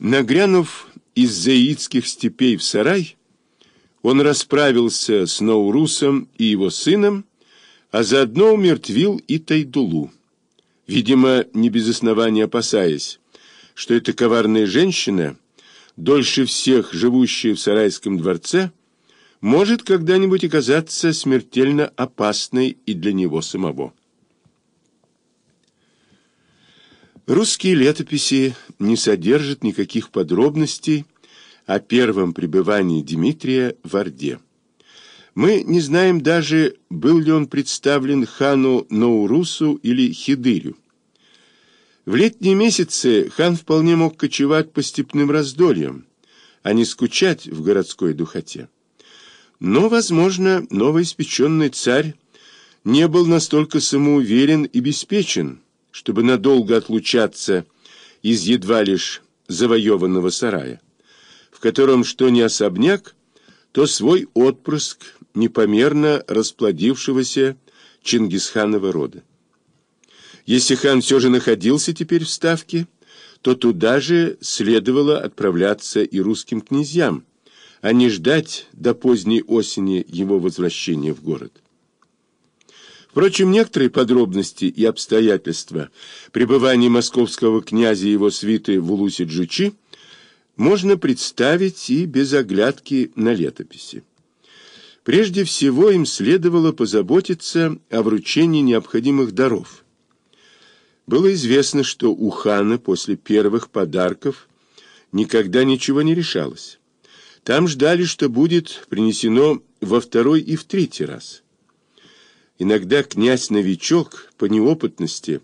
Нагрянув из заидских степей в сарай, он расправился с Наурусом и его сыном, а заодно умертвил и Тайдулу. Видимо, не без основания опасаясь, что эта коварная женщина, дольше всех живущая в сарайском дворце, может когда-нибудь оказаться смертельно опасной и для него самого. Русские летописи не содержат никаких подробностей о первом пребывании Дмитрия в Орде. Мы не знаем даже, был ли он представлен хану Наурусу или Хидырю. В летние месяцы хан вполне мог кочевать по степным раздольям, а не скучать в городской духоте. Но, возможно, новоиспеченный царь не был настолько самоуверен и беспечен, чтобы надолго отлучаться из едва лишь завоеванного сарая, в котором что не особняк, то свой отпрыск непомерно расплодившегося Чингисханова рода. Если хан все же находился теперь в Ставке, то туда же следовало отправляться и русским князьям, а не ждать до поздней осени его возвращения в город. Впрочем, некоторые подробности и обстоятельства пребывания московского князя и его свиты в Улусе-Джучи можно представить и без оглядки на летописи. Прежде всего им следовало позаботиться о вручении необходимых даров. Было известно, что у хана после первых подарков никогда ничего не решалось. Там ждали, что будет принесено во второй и в третий раз. Иногда князь-новичок по неопытности,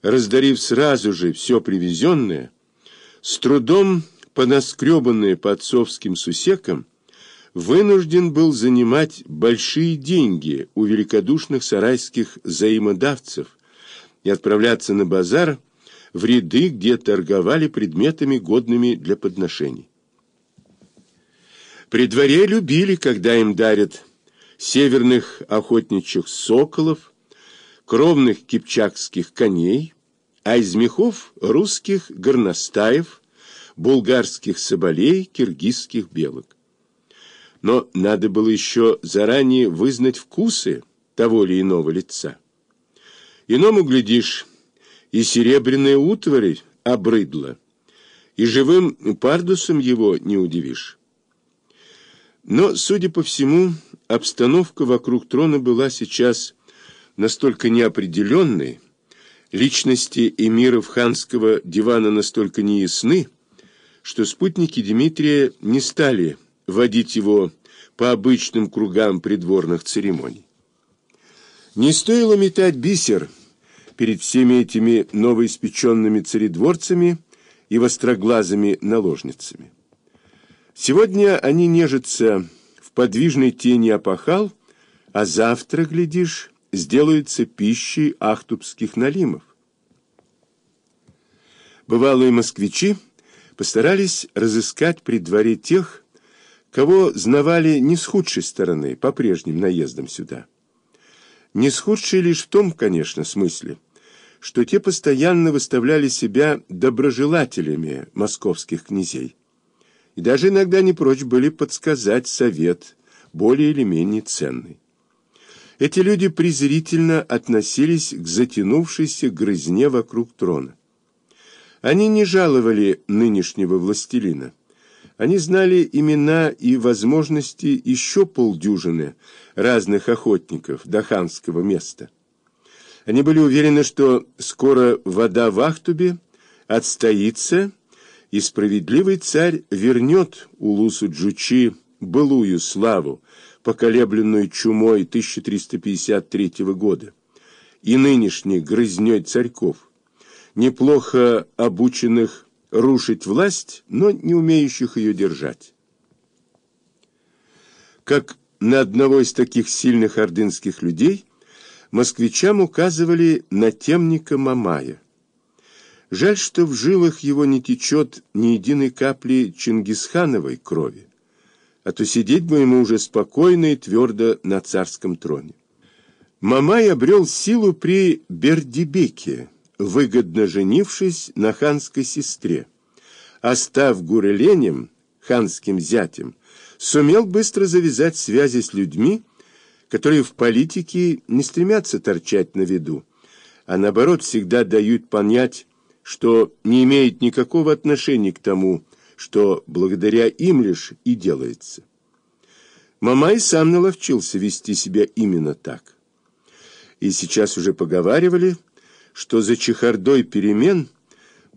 раздарив сразу же все привезенное, с трудом понаскребанное по отцовским сусекам, вынужден был занимать большие деньги у великодушных сарайских взаимодавцев и отправляться на базар в ряды, где торговали предметами, годными для подношений. При дворе любили, когда им дарят северных охотничьих соколов, кровных кипчакских коней, а из мехов русских горностаев, булгарских соболей, киргизских белок. Но надо было еще заранее вызнать вкусы того или иного лица. Иному, глядишь, и серебряная утварь обрыдла, и живым пардусом его не удивишь. Но, судя по всему, обстановка вокруг трона была сейчас настолько неопределенной, личности эмиров ханского дивана настолько неясны, что спутники Дмитрия не стали водить его по обычным кругам придворных церемоний. Не стоило метать бисер перед всеми этими новоиспеченными царедворцами и востроглазыми наложницами. Сегодня они нежатся подвижной тени опахал, а завтра, глядишь, сделаются пищей ахтубских налимов. Бывалые москвичи постарались разыскать при дворе тех, кого знавали не с худшей стороны по прежним наездам сюда. Не с худшей лишь в том, конечно, смысле, что те постоянно выставляли себя доброжелателями московских князей и даже иногда не прочь были подсказать совет, более или менее ценный. Эти люди презрительно относились к затянувшейся грызне вокруг трона. Они не жаловали нынешнего властелина. Они знали имена и возможности еще полдюжины разных охотников до ханского места. Они были уверены, что скоро вода в Ахтубе отстоится, и справедливый царь вернет Улусу Джучи былую славу, поколебленную чумой 1353 года, и нынешней грызней царьков, неплохо обученных рушить власть, но не умеющих ее держать. Как на одного из таких сильных ордынских людей москвичам указывали на темника Мамая. Жаль, что в жилах его не течет ни единой капли Чингисхановой крови, а то сидеть бы ему уже спокойно и твердо на царском троне. Мамай обрел силу при Бердибеке, выгодно женившись на ханской сестре, а став Гуреленем, ханским зятем, сумел быстро завязать связи с людьми, которые в политике не стремятся торчать на виду, а наоборот всегда дают понять, что не имеет никакого отношения к тому, что благодаря им лишь и делается. Мамай сам наловчился вести себя именно так. И сейчас уже поговаривали, что за чехардой перемен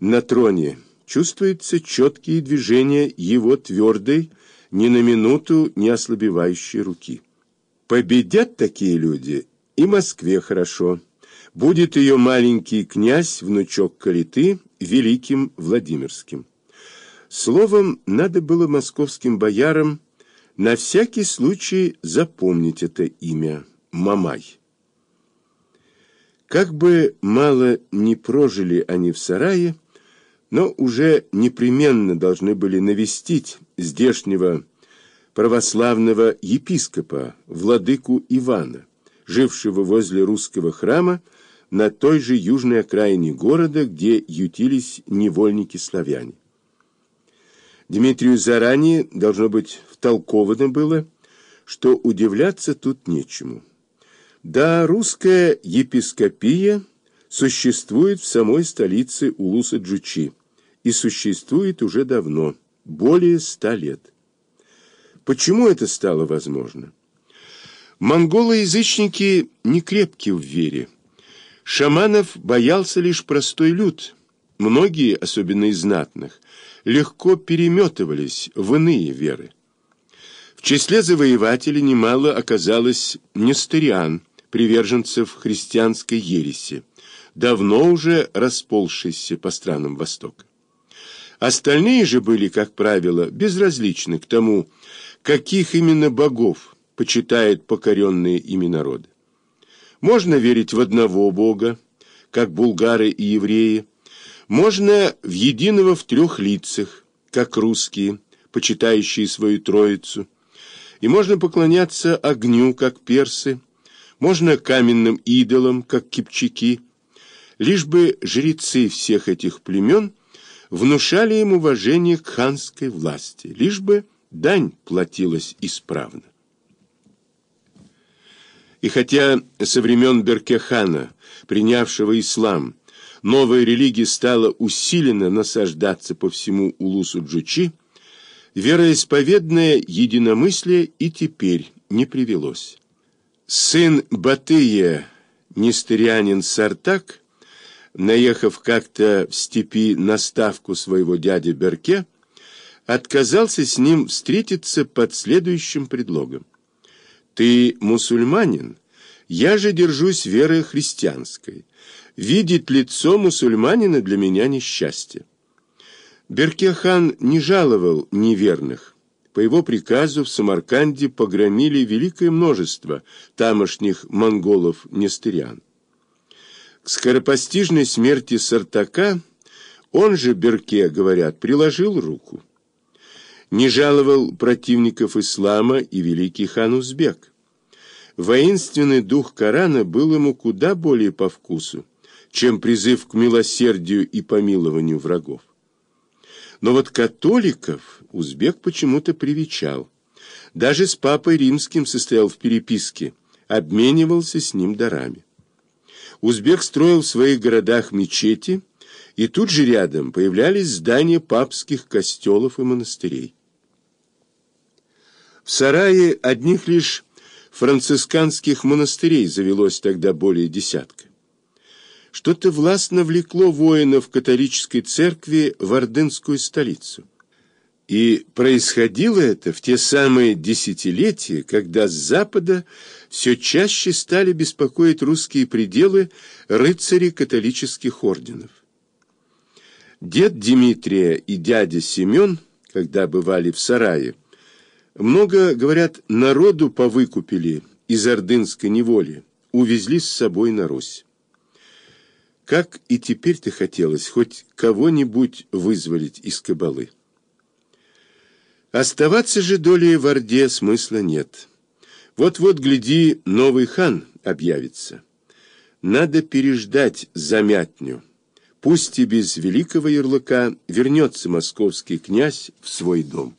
на троне чувствуются четкие движения его твердой, ни на минуту не ослабевающей руки. Победят такие люди, и Москве хорошо. Будет ее маленький князь, внучок Калиты, великим Владимирским. Словом, надо было московским боярам на всякий случай запомнить это имя Мамай. Как бы мало не прожили они в сарае, но уже непременно должны были навестить здешнего православного епископа, владыку Ивана, жившего возле русского храма на той же южной окраине города, где ютились невольники-славяне. Дмитрию заранее, должно быть, втолковано было, что удивляться тут нечему. Да, русская епископия существует в самой столице Улуса-Джучи и существует уже давно, более ста лет. Почему это стало возможно? Монголы-язычники не крепки в вере. Шаманов боялся лишь простой люд. Многие, особенно из знатных, легко переметывались в иные веры. В числе завоевателей немало оказалось нестыриан, приверженцев христианской ереси, давно уже расползшейся по странам Востока. Остальные же были, как правило, безразличны к тому, каких именно богов почитают покоренные ими народы. Можно верить в одного бога, как булгары и евреи, можно в единого в трех лицах, как русские, почитающие свою троицу, и можно поклоняться огню, как персы, можно каменным идолам, как кипчаки, лишь бы жрецы всех этих племен внушали им уважение к ханской власти, лишь бы дань платилась исправно. И хотя со времен Беркехана, принявшего ислам, новая религия стала усиленно насаждаться по всему улусу Джучи, вероисповедное единомыслие и теперь не привелось. Сын Батыя, нестырянин Сартак, наехав как-то в степи на ставку своего дяди Берке, отказался с ним встретиться под следующим предлогом. «Ты мусульманин, я же держусь веры христианской. Видеть лицо мусульманина для меня несчастье. Беркехан не жаловал неверных. По его приказу в Самарканде погромили великое множество тамошних монголов-нестырян. К скоропостижной смерти Сартака он же, Берке, говорят, приложил руку. Не жаловал противников ислама и великий хан Узбек. Воинственный дух Корана был ему куда более по вкусу, чем призыв к милосердию и помилованию врагов. Но вот католиков узбек почему-то привечал. Даже с папой римским состоял в переписке, обменивался с ним дарами. Узбек строил в своих городах мечети, и тут же рядом появлялись здания папских костелов и монастырей. В сарае одних лишь францисканских монастырей завелось тогда более десятка. Что-то властно влекло воинов католической церкви в ордынскую столицу. И происходило это в те самые десятилетия, когда с запада все чаще стали беспокоить русские пределы рыцари католических орденов. Дед Дмитрия и дядя Семен, когда бывали в сарае, много, говорят, народу повыкупили из ордынской неволи, увезли с собой на Русь. Как и теперь-то хотелось хоть кого-нибудь вызволить из кабалы. Оставаться же долей в Орде смысла нет. Вот-вот, гляди, новый хан объявится. Надо переждать замятню. Пусть и без великого ярлыка вернется московский князь в свой дом.